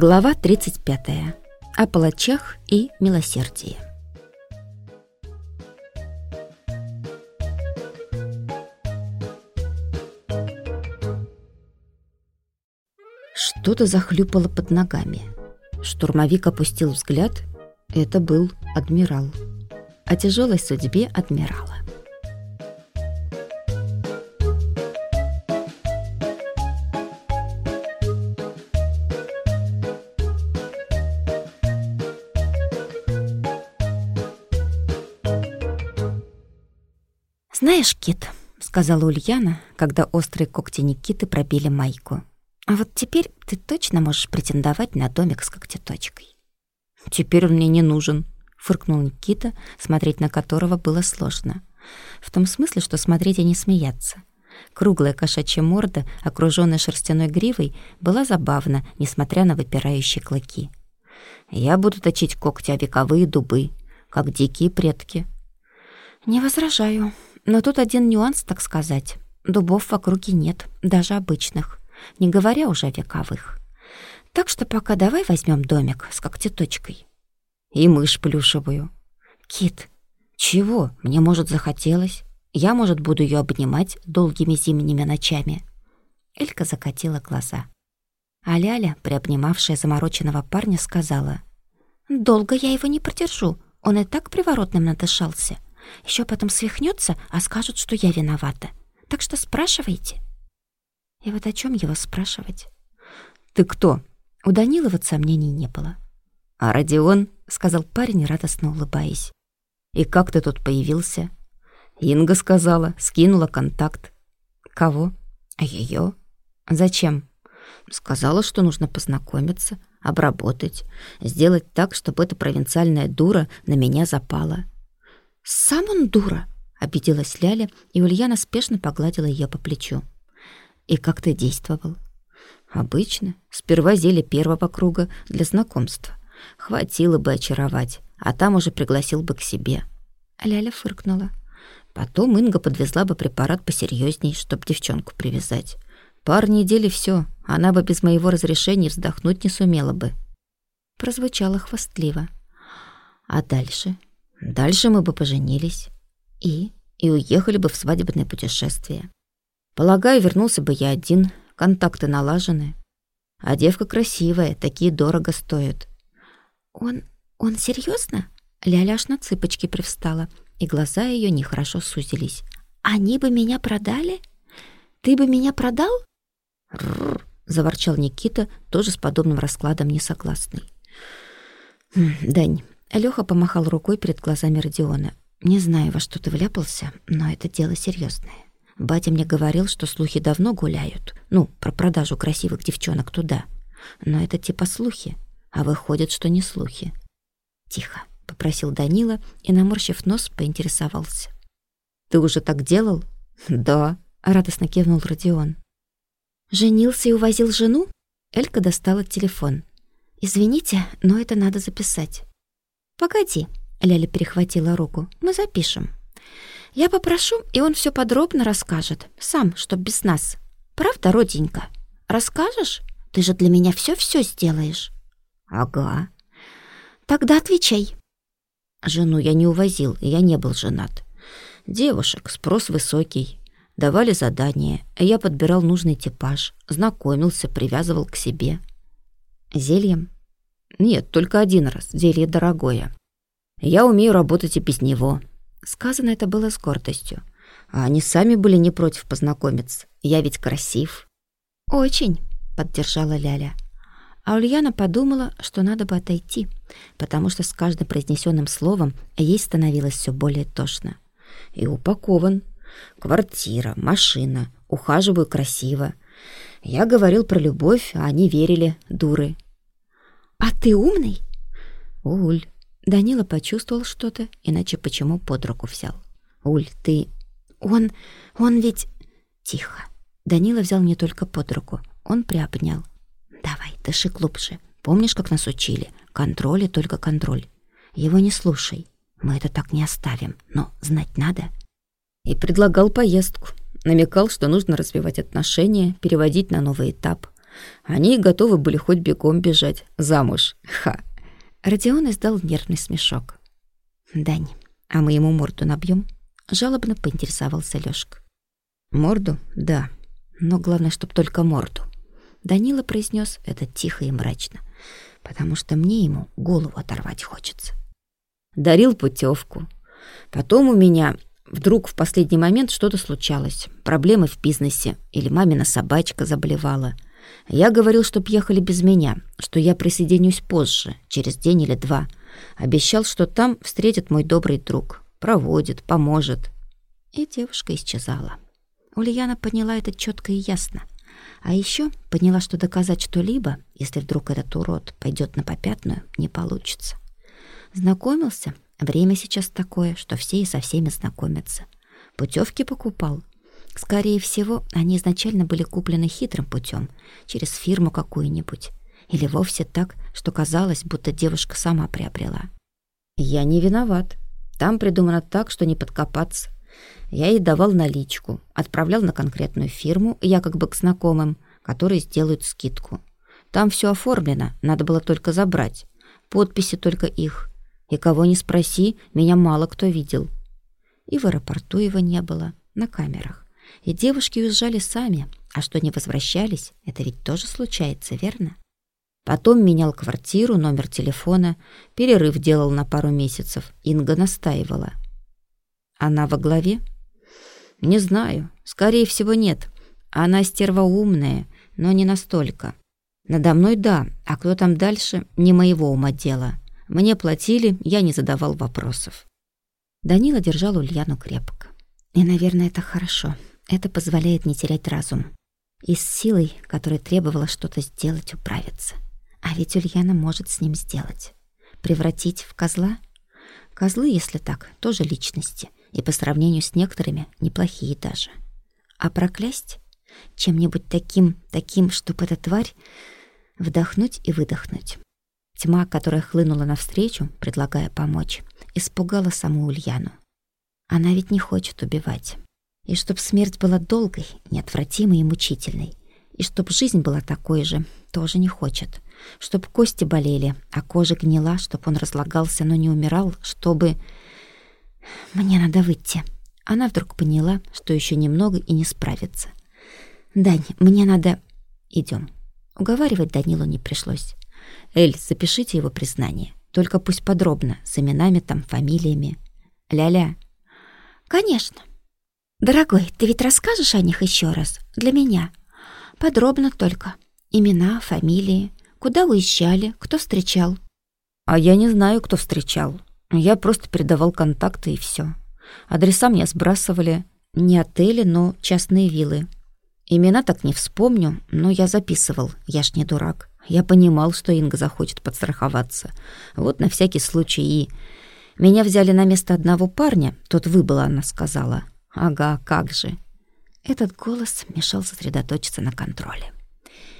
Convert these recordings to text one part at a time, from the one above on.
Глава 35. О палачах и милосердии. Что-то захлюпало под ногами. Штурмовик опустил взгляд. Это был адмирал. О тяжелой судьбе адмирала. «Знаешь, Кит», — сказала Ульяна, когда острые когти Никиты пробили майку, «а вот теперь ты точно можешь претендовать на домик с когтеточкой». «Теперь он мне не нужен», — фыркнул Никита, смотреть на которого было сложно. В том смысле, что смотреть и не смеяться. Круглая кошачья морда, окружённая шерстяной гривой, была забавна, несмотря на выпирающие клыки. «Я буду точить когти о вековые дубы, как дикие предки». «Не возражаю», но тут один нюанс, так сказать. Дубов в округе нет, даже обычных, не говоря уже о вековых. Так что пока давай возьмем домик с когтеточкой. И мышь плюшевую. Кит, чего? Мне, может, захотелось. Я, может, буду ее обнимать долгими зимними ночами. Элька закатила глаза. А Ляля, приобнимавшая замороченного парня, сказала, «Долго я его не продержу, он и так приворотным надышался. Еще потом свихнется, а скажут, что я виновата. Так что спрашивайте. И вот о чем его спрашивать? Ты кто? У Данилова сомнений не было. А Родион, сказал парень, радостно улыбаясь. И как ты тут появился? Инга сказала, скинула контакт. Кого? Ее? Зачем? Сказала, что нужно познакомиться, обработать, сделать так, чтобы эта провинциальная дура на меня запала. «Сам он дура!» — обиделась Ляля, и Ульяна спешно погладила ее по плечу. «И как ты действовал?» «Обычно. Сперва зелье первого круга для знакомства. Хватило бы очаровать, а там уже пригласил бы к себе». Ляля фыркнула. Потом Инга подвезла бы препарат посерьезней, чтоб девчонку привязать. Пар недели все, она бы без моего разрешения вздохнуть не сумела бы. Прозвучало хвастливо. А дальше Дальше мы бы поженились и и уехали бы в свадебное путешествие. Полагаю, вернулся бы я один, контакты налажены. А девка красивая, такие дорого стоят. Он он серьезно? Ляля аж на цыпочки привстала, и глаза ее нехорошо сузились. Они бы меня продали? Ты бы меня продал? Рррр, заворчал Никита, тоже с подобным раскладом несогласный. «Хм, Дань, Лёха помахал рукой перед глазами Родиона. «Не знаю, во что ты вляпался, но это дело серьезное. Батя мне говорил, что слухи давно гуляют. Ну, про продажу красивых девчонок туда. Но это типа слухи, а выходит, что не слухи». «Тихо», — попросил Данила и, наморщив нос, поинтересовался. «Ты уже так делал?» «Да», — радостно кивнул Родион. «Женился и увозил жену?» Элька достала телефон. «Извините, но это надо записать». «Погоди», — Ляля перехватила руку, — «мы запишем. Я попрошу, и он все подробно расскажет, сам, чтоб без нас. Правда, роденька? Расскажешь? Ты же для меня все-все сделаешь». «Ага». «Тогда отвечай». Жену я не увозил, я не был женат. Девушек, спрос высокий. Давали задание, я подбирал нужный типаж, знакомился, привязывал к себе. Зельем? Нет, только один раз. Зелье дорогое. Я умею работать и без него. Сказано это было с гордостью. А они сами были не против познакомиться. Я ведь красив. Очень, поддержала Ляля. А Ульяна подумала, что надо бы отойти, потому что с каждым произнесенным словом ей становилось все более тошно. И упакован. Квартира, машина, ухаживаю красиво. Я говорил про любовь, а они верили, дуры. «А ты умный?» «Уль». Данила почувствовал что-то, иначе почему под руку взял. «Уль, ты...» «Он... он ведь...» «Тихо». Данила взял не только под руку, он приобнял. «Давай, дыши глубже. Помнишь, как нас учили? Контроль и только контроль. Его не слушай. Мы это так не оставим, но знать надо». И предлагал поездку. Намекал, что нужно развивать отношения, переводить на новый этап — Они готовы были хоть бегом бежать замуж. Ха!» Родион издал нервный смешок. «Дань, а мы ему морду набьем? Жалобно поинтересовался Лёшка. «Морду? Да. Но главное, чтоб только морду». Данила произнес это тихо и мрачно, потому что мне ему голову оторвать хочется. Дарил путевку. Потом у меня вдруг в последний момент что-то случалось. Проблемы в бизнесе или мамина собачка заболевала. Я говорил, чтоб ехали без меня, что я присоединюсь позже, через день или два. Обещал, что там встретит мой добрый друг. Проводит, поможет. И девушка исчезала. Ульяна поняла это четко и ясно. А еще поняла, что доказать что-либо, если вдруг этот урод пойдет на попятную, не получится. Знакомился? Время сейчас такое, что все и со всеми знакомятся. Путевки покупал. Скорее всего, они изначально были куплены хитрым путем, через фирму какую-нибудь. Или вовсе так, что казалось, будто девушка сама приобрела. Я не виноват. Там придумано так, что не подкопаться. Я ей давал наличку, отправлял на конкретную фирму, я как бы к знакомым, которые сделают скидку. Там все оформлено, надо было только забрать. Подписи только их. И кого не спроси, меня мало кто видел. И в аэропорту его не было, на камерах. И девушки уезжали сами, а что не возвращались, это ведь тоже случается, верно? Потом менял квартиру, номер телефона, перерыв делал на пару месяцев. Инга настаивала. Она во главе? Не знаю. Скорее всего, нет. Она стерва умная, но не настолько. Надо мной да, а кто там дальше, не моего ума дело. Мне платили, я не задавал вопросов. Данила держал Ульяну крепко. И, наверное, это хорошо. Это позволяет не терять разум. И с силой, которая требовала что-то сделать, управиться. А ведь Ульяна может с ним сделать. Превратить в козла? Козлы, если так, тоже личности и по сравнению с некоторыми неплохие даже. А проклясть чем-нибудь таким, таким, чтобы эта тварь вдохнуть и выдохнуть. Тьма, которая хлынула навстречу, предлагая помочь, испугала саму Ульяну. Она ведь не хочет убивать. И чтоб смерть была долгой, неотвратимой и мучительной. И чтоб жизнь была такой же, тоже не хочет. Чтоб кости болели, а кожа гнила, чтоб он разлагался, но не умирал, чтобы... Мне надо выйти. Она вдруг поняла, что еще немного и не справится. Дань, мне надо... Идем. Уговаривать Данилу не пришлось. Эль, запишите его признание. Только пусть подробно, с именами там, фамилиями. Ля-ля. Конечно. Дорогой, ты ведь расскажешь о них еще раз? Для меня. Подробно только. Имена, фамилии, куда уезжали, кто встречал. А я не знаю, кто встречал. Я просто передавал контакты и все. Адреса мне сбрасывали не отели, но частные виллы. Имена так не вспомню, но я записывал, я ж не дурак. Я понимал, что Инга захочет подстраховаться. Вот на всякий случай и... Меня взяли на место одного парня, тот выбыла, она сказала. Ага, как же. Этот голос мешал сосредоточиться на контроле.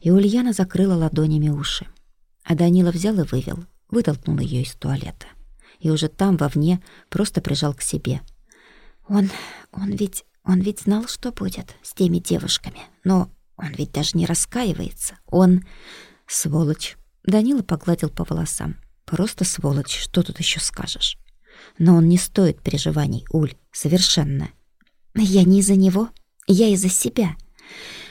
И Ульяна закрыла ладонями уши. А Данила взял и вывел, вытолкнул ее из туалета и уже там, вовне, просто прижал к себе. Он, он ведь, он ведь знал, что будет с теми девушками, но он ведь даже не раскаивается. Он... Сволочь. Данила погладил по волосам. Просто сволочь, что тут еще скажешь? Но он не стоит переживаний, Уль, совершенно. Я не из-за него, я из-за себя.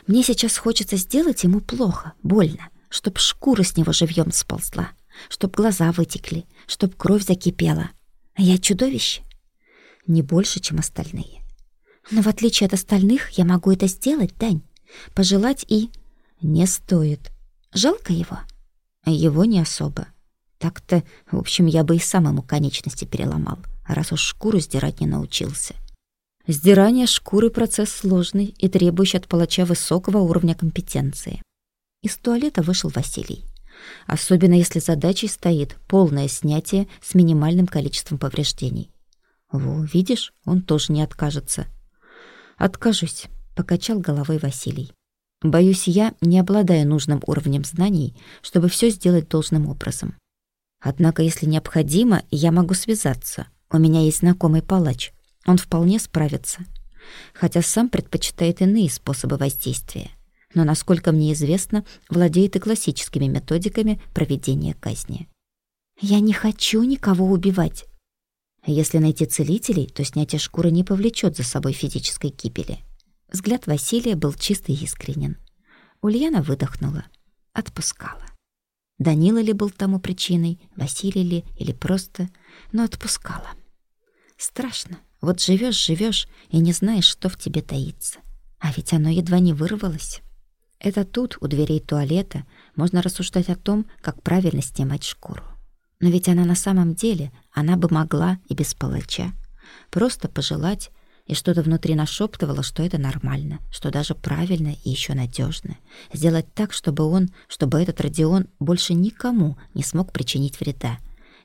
Мне сейчас хочется сделать ему плохо, больно, чтоб шкура с него живьем сползла чтоб глаза вытекли, чтоб кровь закипела. А я чудовище? Не больше, чем остальные. Но в отличие от остальных, я могу это сделать, Дань. Пожелать и... Не стоит. Жалко его? Его не особо. Так-то, в общем, я бы и сам ему конечности переломал, раз уж шкуру сдирать не научился. Сдирание шкуры — процесс сложный и требующий от палача высокого уровня компетенции. Из туалета вышел Василий особенно если задачей стоит полное снятие с минимальным количеством повреждений. Во, видишь, он тоже не откажется. Откажусь, покачал головой Василий. Боюсь, я не обладаю нужным уровнем знаний, чтобы все сделать должным образом. Однако, если необходимо, я могу связаться. У меня есть знакомый палач. Он вполне справится. Хотя сам предпочитает иные способы воздействия. но, насколько мне известно, владеет и классическими методиками проведения казни. «Я не хочу никого убивать». Если найти целителей, то снятие шкуры не повлечет за собой физической гибели. Взгляд Василия был чистый и искренен. Ульяна выдохнула, отпускала. Данила ли был тому причиной, Василий ли, или просто, но отпускала. Страшно. Вот живешь, живешь и не знаешь, что в тебе таится. А ведь оно едва не вырвалось. Это тут, у дверей туалета, можно рассуждать о том, как правильно снимать шкуру. Но ведь она на самом деле, она бы могла и без палача. Просто пожелать, и что-то внутри нашептывало, что это нормально, что даже правильно и еще надежно. Сделать так, чтобы он, чтобы этот Родион больше никому не смог причинить вреда.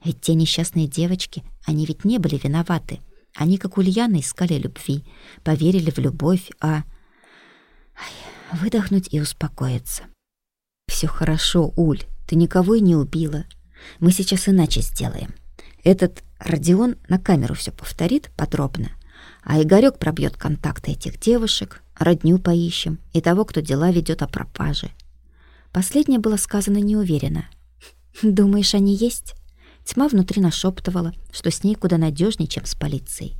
Ведь те несчастные девочки, они ведь не были виноваты. Они, как Ульяна, искали любви, поверили в любовь, а... Ай, выдохнуть и успокоиться. Все хорошо, Уль, ты никого и не убила. Мы сейчас иначе сделаем. Этот Родион на камеру все повторит подробно, а Игорек пробьет контакты этих девушек, родню поищем и того, кто дела ведет о пропаже. Последнее было сказано неуверенно. «Думаешь, они есть?» Тьма внутри нашептывала, что с ней куда надежнее, чем с полицией.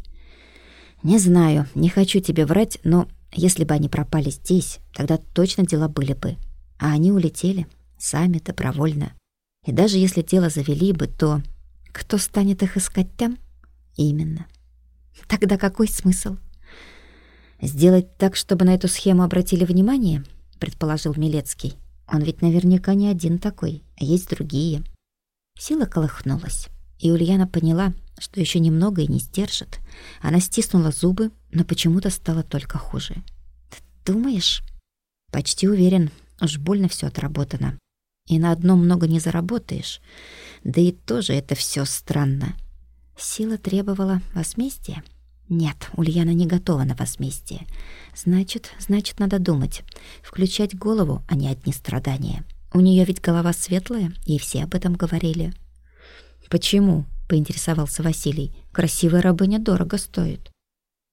«Не знаю, не хочу тебе врать, но если бы они пропали здесь, тогда точно дела были бы. А они улетели, сами, добровольно. И даже если дело завели бы, то кто станет их искать там? Именно. Тогда какой смысл? Сделать так, чтобы на эту схему обратили внимание, предположил Милецкий. Он ведь наверняка не один такой, а есть другие. Сила колыхнулась, и Ульяна поняла, что еще немного и не сдержит. Она стиснула зубы, но почему-то стало только хуже. «Ты думаешь?» «Почти уверен. Уж больно все отработано. И на одном много не заработаешь. Да и тоже это все странно. Сила требовала возмездия? Нет, Ульяна не готова на возмездие. Значит, значит, надо думать. Включать голову, а не одни страдания. У нее ведь голова светлая, и все об этом говорили. «Почему?» — поинтересовался Василий. «Красивая рабыня дорого стоит».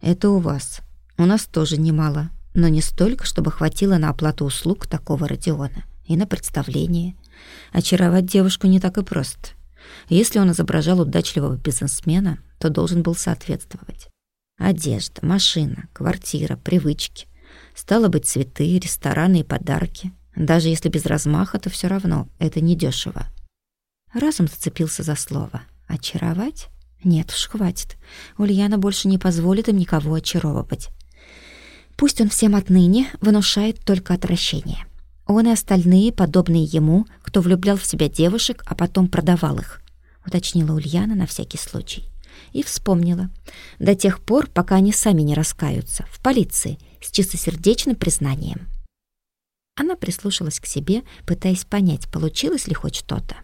«Это у вас. У нас тоже немало, но не столько, чтобы хватило на оплату услуг такого Родиона и на представление. Очаровать девушку не так и просто. Если он изображал удачливого бизнесмена, то должен был соответствовать. Одежда, машина, квартира, привычки. Стало быть, цветы, рестораны и подарки. Даже если без размаха, то все равно это недешево. Разум зацепился за слово. «Очаровать? Нет уж, хватит. Ульяна больше не позволит им никого очаровывать. Пусть он всем отныне внушает только отвращение. Он и остальные, подобные ему, кто влюблял в себя девушек, а потом продавал их, уточнила Ульяна на всякий случай. И вспомнила. До тех пор, пока они сами не раскаются, в полиции, с чистосердечным признанием. Она прислушалась к себе, пытаясь понять, получилось ли хоть что-то.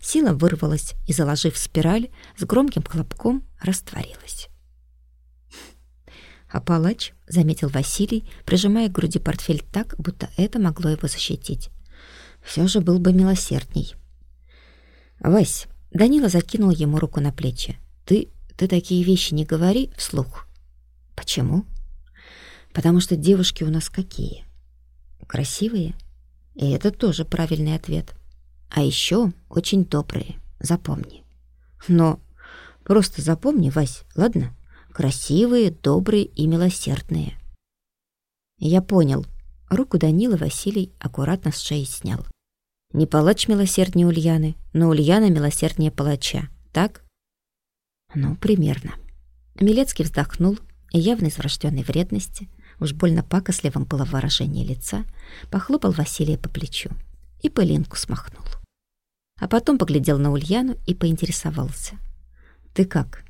Сила вырвалась и, заложив спираль, с громким хлопком растворилась. А палач, заметил Василий, прижимая к груди портфель так, будто это могло его защитить. Все же был бы милосердней. «Вась», — Данила закинул ему руку на плечи, «ты, ты такие вещи не говори вслух». «Почему?» «Потому что девушки у нас какие? Красивые?» И это тоже правильный ответ. А еще очень добрые, запомни. Но просто запомни, Вась, ладно?» красивые, добрые и милосердные. Я понял. Руку Данила Василий аккуратно с шеи снял. Не палач милосерднее Ульяны, но Ульяна милосерднее палача, так? Ну, примерно. Милецкий вздохнул явно из врожденной вредности, уж больно пакостливым было выражение лица, похлопал Василия по плечу и пылинку смахнул. А потом поглядел на Ульяну и поинтересовался. «Ты как,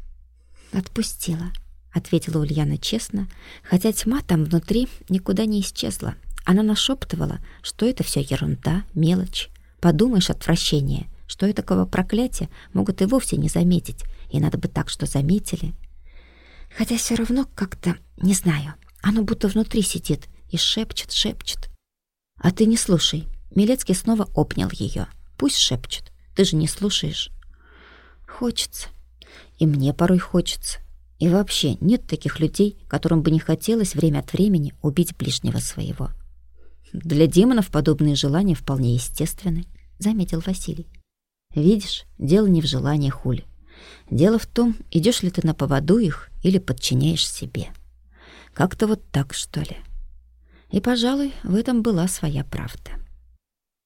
«Отпустила», — ответила Ульяна честно, хотя тьма там внутри никуда не исчезла. Она нашептывала, что это все ерунда, мелочь. Подумаешь, отвращение, что и такого проклятия могут и вовсе не заметить, и надо бы так, что заметили. Хотя все равно как-то, не знаю, оно будто внутри сидит и шепчет, шепчет. А ты не слушай. Милецкий снова обнял ее. Пусть шепчет. Ты же не слушаешь. Хочется. И мне порой хочется. И вообще нет таких людей, которым бы не хотелось время от времени убить ближнего своего. Для демонов подобные желания вполне естественны, заметил Василий. Видишь, дело не в желании хули. Дело в том, идешь ли ты на поводу их или подчиняешь себе. Как-то вот так, что ли. И, пожалуй, в этом была своя правда.